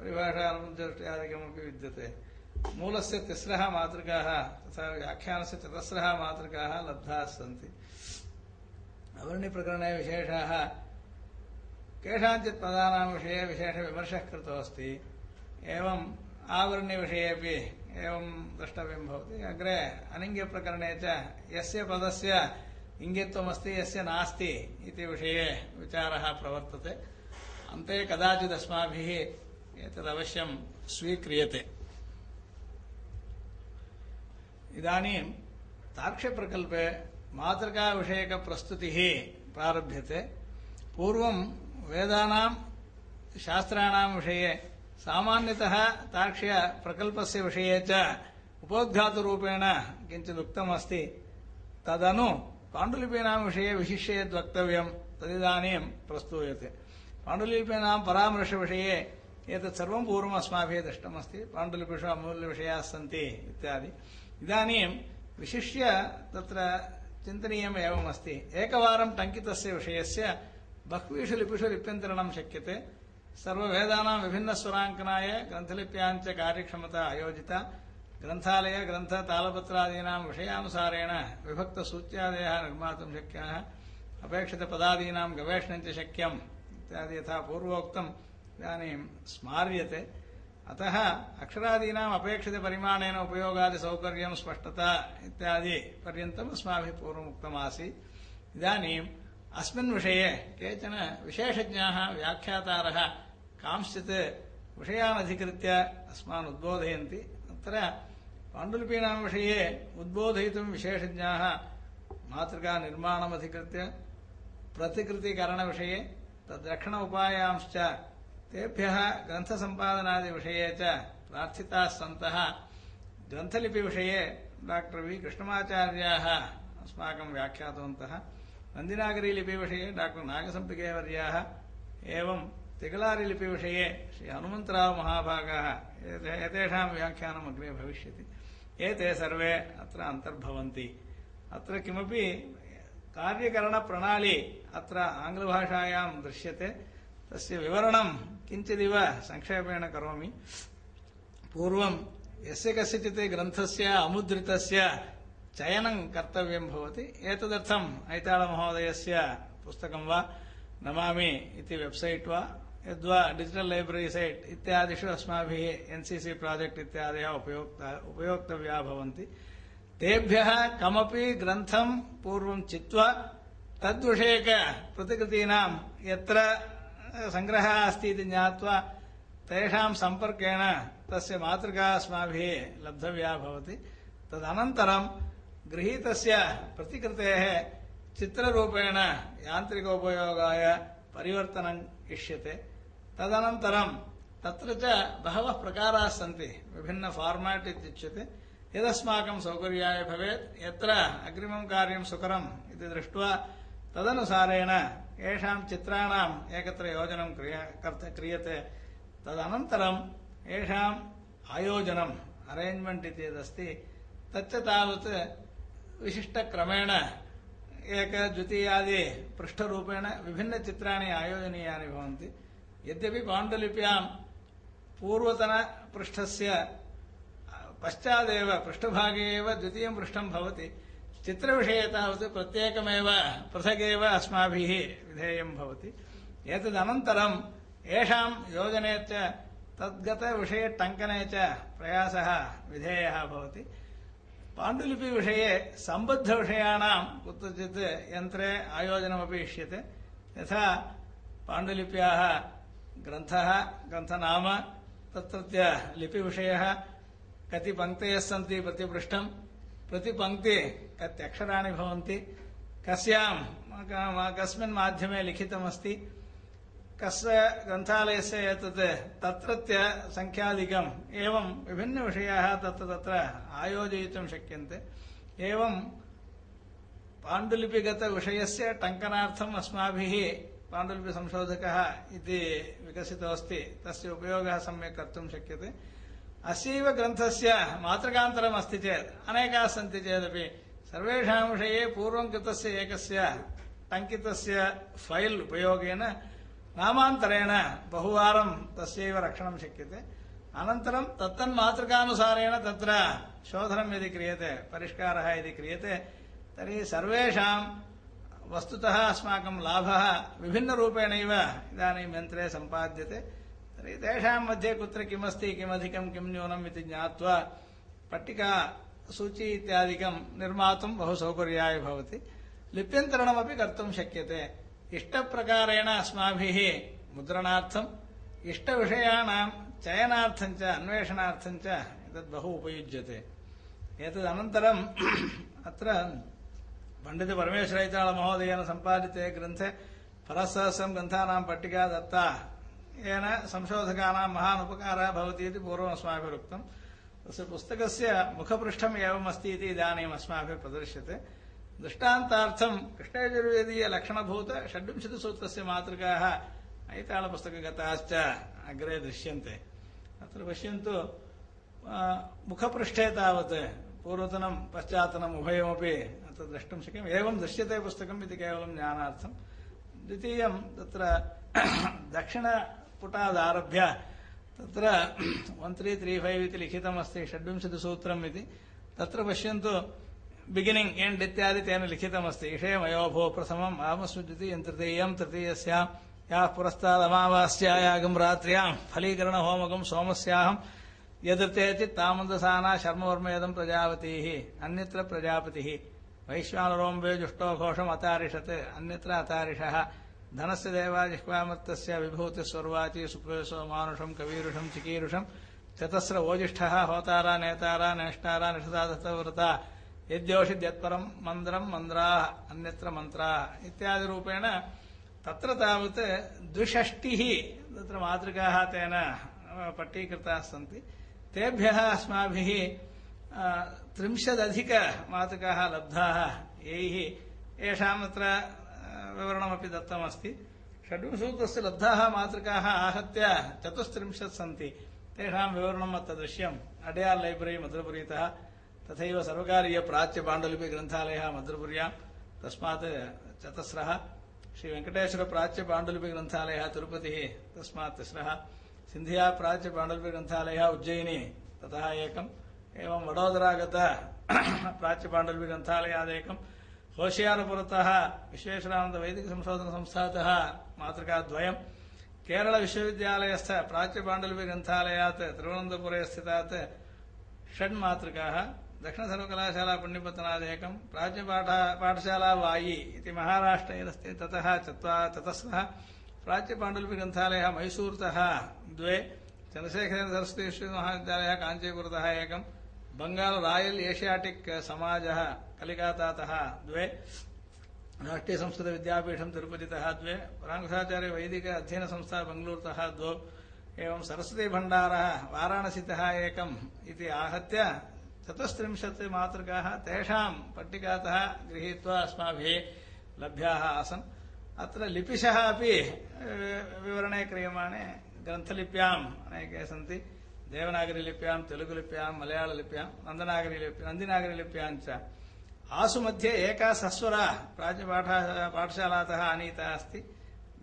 परिभाषानुदृष्ट्यादिकमपि विद्यते। मूलस्य तिस्रः मातृकाः तथा व्याख्यानस्य चतस्रः मातृकाः लब्धाः सन्ति। अवर्णिप्रकरणे विशेषाः। केषाञ्चित् पदानां विषये विशेषविमर्शः कृतोऽस्ति। एवम् आवृण्यविषये अपि एवं द्रष्टव्यं भवति। अग्रे अनिङ्ग्यप्रकरणे च यस्य पदस्य इङ्गित्वमस्ति, यस्य नास्ति इति विषये विचारः प्रवर्तते। अन्ते कदाचिदस्माभिः एतदवश्यं स्वीक्रियते। इदानीं तार्क्ष्यप्रकल्पे मातृकाविषयकप्रस्तुतिः प्रारभ्यते। पूर्वं वेदानां शास्त्राणां विषये, सामान्यतः तार्क्ष्यप्रकल्पस्य विषये च उपोद्घातरूपेण किञ्चित् उक्तमस्ति। तदनु पाण्डुलिपीनां विषये विशिष्य यद् वक्तव्यं, तदिदानीं प्रस्तूयते। पाण्डुलिपीनां परामर्शविषये एतत् सर्वं पूर्वम् अस्माभिः दृष्टमस्ति। पाण्डुलिपिषु अमूल्यविषयाः सन्ति इत्यादि। इदानीं विशिष्य तत्र चिन्तनीयम् एवमस्ति एकवारं टङ्कितस्य विषयस्य बह्वीषु लिपिषु लिप्यन्तरणं शक्यते। सर्ववेदानां विभिन्नस्वराङ्कनाय, ग्रन्थलिप्याञ्च कार्यक्षमता अयोजिता ग्रन्थालय, ग्रन्थ, तालपत्रादीनां विषयानुसारेण विभक्तसूच्यादयः निर्मातुं शक्याः, अपेक्षितपदादीनां गवेषणञ्च शक्यम् इत्यादि यथा पूर्वोक्तम् इदानीं स्मार्यते। अतः अक्षरादीनाम् अपेक्षितपरिमाणेन उपयोगादिसौकर्यं स्पष्टता इत्यादि पर्यन्तम् अस्माभिः पूर्वमुक्तमासीत्। इदानीम् अस्मिन् विषये केचन विशेषज्ञाः, व्याख्यातारः कांश्चित् विषयान् अधिकृत्य अस्मान् उद्बोधयन्ति। अत्र पाण्डुलिपीनां विषये उद्बोधयितुं विशेषज्ञाः मातृकानिर्माणमधिकृत्य प्रतिकृतिकरणविषये तद्रक्षण उपायांश्च तेभ्यः ग्रन्थसम्पादनादिविषये च प्रार्थिताः सन्तः। ग्रन्थलिपिविषये डाक्टर् वि. कृष्णमाचार्याः अस्माकं व्याख्यातवन्तः। नन्दिनागरीलिपिविषये डाक्टर् नागसम्पिकेवर्याः एवं तिगलारिलिपिविषये श्री हनुमन्तराव महाभागाः एतेषां व्याख्यानम् अग्रे भविष्यति। एते सर्वे अत्र अन्तर्भवन्ति। अत्र किमपि कार्यकरणप्रणाली अत्र आङ्ग्लभाषायां दृश्यते। तस्य विवरणं किञ्चिदिव संक्षेपेण करोमि। पूर्वं यस्य कस्यचित् ग्रन्थस्य अमुद्रितस्य चयनं कर्तव्यं भवति, एतदर्थम् ऐताळमहोदयस्य पुस्तकं वा नमामि इति वेब्सैट् वा, यद्वा डिजिटल् लैब्ररी सैट् इत्यादिषु अस्माभिः एन् सि सि प्राजेक्ट् इत्यादयः उपयोक्ता, उपयोक्तव्याः भवन्ति। तेभ्यः कमपि ग्रन्थं पूर्वं चित्वा तद्विषयकप्रतिकृतीनां यत्र सङ्ग्रहः अस्ति इति ज्ञात्वा तेषां सम्पर्केण तस्य मातृका अस्माभिः लब्धव्या भवति। तदनन्तरं गृहीतस्य प्रतिकृतेः चित्ररूपेण यान्त्रिकोपयोगाय परिवर्तनं इष्यते। तदनन्तरं तत्र च बहवः इत्युच्यते। यदस्माकं सौकर्याय भवेत्, यत्र अग्रिमं कार्यं सुकरम् इति दृष्ट्वा तदनुसारेण येषां चित्राणाम् एकत्र योजनं क्रियते तदनन्तरं येषाम् आयोजनम् अरेञ्ज्मेण्ट् इति यदस्ति तच्च तावत् विशिष्टक्रमेण एक द्वितीयादि पृष्ठरूपेण विभिन्नचित्राणि आयोजनीयानि भवन्ति यद्यपि पाण्डुलिप्यां पूर्वतनपृष्ठस्य पश्चादेव पृष्ठभागे एव द्वितीयं पृष्ठं भवति चित्रविषये तावत् प्रत्येकमेव पृथगेव अस्माभिः विधेयं भवति। एतदनन्तरं येषां योजने च तद्गतविषयटङ्कने च प्रयासः विधेयः भवति। पाण्डुलिपिविषये सम्बद्धविषयाणां कुत्रचित् यन्त्रे आयोजनमपि इष्यते यथा पाण्डुलिप्याः ग्रन्थः, ग्रन्थनाम, तत्रत्य लिपिविषयः, कति पङ्क्तयः सन्ति प्रतिपृष्ठं प्रतिपङ्क्ति कत्यक्षराणि भवन्ति। कस्यां कस्मिन् माध्यमे लिखितमस्ति। कस्य ग्रन्थालयस्य एतत् तत्रत्य सङ्ख्यादिकम् एवं विभिन्नविषयाः तत्र तत्र आयोजयितुं शक्यन्ते। एवं पाण्डुलिपिगतविषयस्य टङ्कनार्थम् अस्माभिः पाण्डुलिपिसंशोधकः इति विकसितोऽस्ति। तस्य उपयोगः सम्यक् कर्तुं शक्यते। अस्यैव ग्रन्थस्य मातृकान्तरम् अस्ति चेत् अनेकाः सन्ति चेदपि सर्वेषां विषये पूर्वं कृतस्य एकस्य टङ्कितस्य फैल् उपयोगेन नामान्तरेण बहुवारं तस्यैव रक्षणं शक्यते। अनन्तरं तत्तन्मातृकानुसारेण तत्र शोधनं यदि क्रियते, परिष्कारः यदि क्रियते, तर्हि सर्वेषां वस्तुतः अस्माकं लाभः विभिन्नरूपेणैव इदानीं यन्त्रे सम्पाद्यते। तर्हि तेषां मध्ये कुत्र किमस्ति, किमधिकं, किं न्यूनम् इति ज्ञात्वा पट्टिका, सूची इत्यादिकं निर्मातुं बहु सौकर्याय भवति। लिप्यन्तरणमपि कर्तुं शक्यते। इष्टप्रकारेण अस्माभिः मुद्रणार्थम्, इष्टविषयाणां चयनार्थं च, अन्वेषणार्थं च एतद् बहु उपयुज्यते। एतदनन्तरम् अत्र पण्डितपरमेश्वरैताळमहोदयेन सम्पादिते ग्रन्थे परसहस्रं ग्रन्थानां पट्टिका दत्ता। येन संशोधकानां महान् उपकारः भवति इति पूर्वम् अस्माभिरुक्तम् तस्य पुस्तकस्य मुखपृष्ठम् एवमस्ति इति इदानीम् अस्माभिः प्रदर्श्यते दृष्टान्तार्थं कृष्णयजुर्वेदीयलक्षणभूत मातृकाः ऐताळपुस्तकगताश्च अग्रे दृश्यन्ते। अत्र पश्यन्तु मुखपृष्ठे तावत् पूर्वतनं, पश्चात्तनम् उभयमपि अत्र द्रष्टुं शक्यम्। एवं दृश्यते पुस्तकम् इति केवलं ज्ञानार्थं द्वितीयं, तत्र दक्षिणपुटादारभ्य तत्र वन् त्री त्री फैव् इति लिखितमस्ति षड्विंशतिसूत्रम् इति। तत्र पश्यन्तु बिगिनिङ्ग् एण्ड् इत्यादि तेन लिखितमस्ति। इषयमयोभो प्रथमम् आमस्मि द्वितीयं तृतीयं, तृतीयस्यां, याः पुरस्तादमावास्यायागं रात्र्यां फलीकरणहोमकं सोमस्याहं यदृतेति तामन्दसाना शर्मवर्मयदं प्रजापतिः, अन्यत्र प्रजापतिः। वैश्वानरोम्बे जुष्टो घोषम् अतारिषत् अन्यत्र अतारिषः। धनस्य देवाजिह्वामर्तस्य विभूतिस्वर्वाची सुप्रेशो मानुषं, कवीरुषं, चिकीरुषं। चतस्र ओजिष्ठः होतारा, नेतारा, नेष्टारा निषदादत्तव्रता यद्योषिद्यत्परं मन्द्रं मन्द्राः अन्यत्र मन्त्राः। इत्यादिरूपेण तत्र तावत् द्विषष्टिः, तत्र मातृकाः तेन पट्टीकृताः सन्ति। तेभ्यः अस्माभिः त्रिंशदधिकमातृकाः लब्धाः। यैः विवरणमपि दत्तमस्ति. षड्विंशसूत्रस्य लब्धाः मातृकाः आहत्य चतुस्त्रिंशत् सन्ति. तेषां विवरणम् अत्र दृश्यम्. अडयार् लैब्ररी, मधुरपुरीतः. तथैव सर्वकारीयप्राच्यपाण्डुलिपिग्रन्थालयः मधुरपुर्यां. तस्मात् चतस्रः. श्रीवेङ्कटेश्वरप्राच्यपाण्डुलिपिग्रन्थालयः तिरुपतिः. तस्मात् तिस्रः. सिन्धिया प्राच्यपाण्डुलिपिग्रन्थालयः उज्जयिनी. ततः एकम्. एवं वडोदरागत प्राच्यपाण्डुलिपिग्रन्थालयादेकं होशियारपुरतः विश्वेश्वरानन्द वैदिकसंशोधनसंस्थातः मातृकाद्वयं केरळविश्वविद्यालयस्थ प्राच्यपाण्डुलिपिग्रन्थालयात् तिरुवनन्तपुरे स्थितात् षड्मातृकाः दक्षिणसर्वकलाशाला पुण्यपत्तनादेकं प्राच्यपाठ पाठशाला वायि इति महाराष्ट्रैरस्ति ततः चत्वार चतस्रः प्राच्यपाण्डुलिपिग्रन्थालयः मैसूरुतः द्वे चन्द्रशेखरेन्द्र सरस्वती विश्वविद्यालयः काञ्चीपुरतः एकं बंगाल रायल एशियाटिक समाजः, कलिकातातः द्वे राष्ट्रीय संस्कृत राष्ट्रीयसंस्कृतविद्यापीठं तिरुपतितः द्वे पराङ्कुशाचार्य वैदिक अध्ययनसंस्था बेङ्गलूरुतः द्वौ, एवं सरस्वतीभण्डारः वाराणसीतः एकम् इति आहत्य चतुस्त्रिंशत् मातृकाः तेषां पट्टिकातः गृहीत्वा आसन्। अत्र लिपिशः अपि विवरणे क्रियमाणे ग्रन्थलिप्याम् अनेके सन्ति। देवनागरीलिप्यां तेलुगुलिप्यां मलयाळलिप्यां नन्दनागरीलिप्यां नन्दिनागरीलिप्यां च। आसु मध्ये एका सस्वरा प्राच्यपाठ पाठशालातः आनीता अस्ति,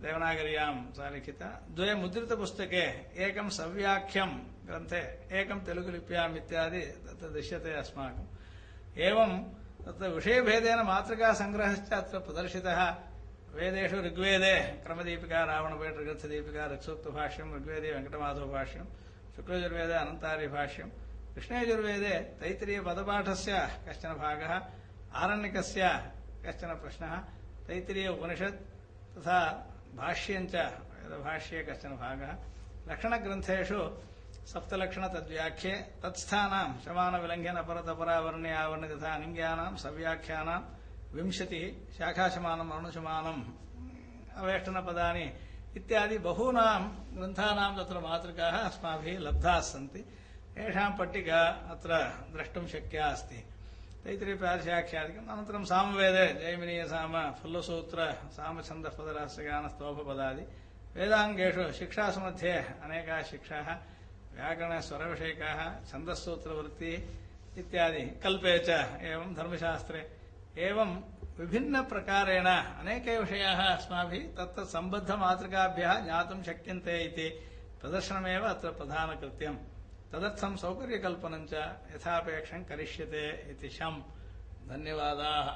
देवनागर्यां सा लिखिता द्वे मुद्रितपुस्तके एकं सव्याख्यं ग्रन्थे, एकं तेलुगुलिप्याम् इत्यादि तत्र दृश्यते अस्माकम्। एवं तत्र विषयभेदेन मातृकासङ्ग्रहश्च अत्र प्रदर्शितः। वेदेषु ऋग्वेदे, क्रमदीपिका रावणपेटग्रन्थदीपिका ऋक्सूक्तभाष्यं ऋग्वेदे वेङ्कटमाधवभाष्यं शुक्लयजुर्वेदे अनन्तार्यभाष्यं कृष्णयजुर्वेदे तैत्तिरीयपदपाठस्य कश्चन भागः, आरण्यकस्य कश्चन प्रश्नः तैत्तिरीय उपनिषत् तथा भाष्यञ्च वेदभाष्ये कश्चन भागः। लक्षणग्रन्थेषु सप्तलक्षणतद्व्याख्ये तत्स्थानां शमानविलङ्घ्यनपरतपरावर्ण्य आवर्ण तथा अनिङ्ग्यानां सव्याख्यानां विंशतिः शाखाशमानम् अणुशमानम् अवेष्टनपदानि इत्यादि बहूनां ग्रन्थानां तत्र मातृकाः अस्माभिः लब्धाः सन्ति। येषां पट्टिका अत्र द्रष्टुं शक्या अस्ति। तैत्तिरीयप्रातिशाख्यादिकम् अनन्तरं सामवेदे, जैमिनीयसाम, फुल्लसूत्र सामछन्दपदरास्यगानस्तोभपदादि वेदाङ्गेषु शिक्षासु मध्ये अनेकाः शिक्षाः, व्याकरणस्वरविषयकाः, छन्दस्सूत्रवृत्तिः इत्यादि। कल्पे च एवं धर्मशास्त्रे एवं विभिन्नप्रकारेण अनेके विषयाः अस्माभिः तत्र सम्बद्धमातृकाभ्यः ज्ञातुं शक्यन्ते इति प्रदर्शनमेव अत्र प्रधानकृत्यम् तदर्थं सौकर्यकल्पनं यथापेक्षं करिष्यते इति शम् धन्यवादाः.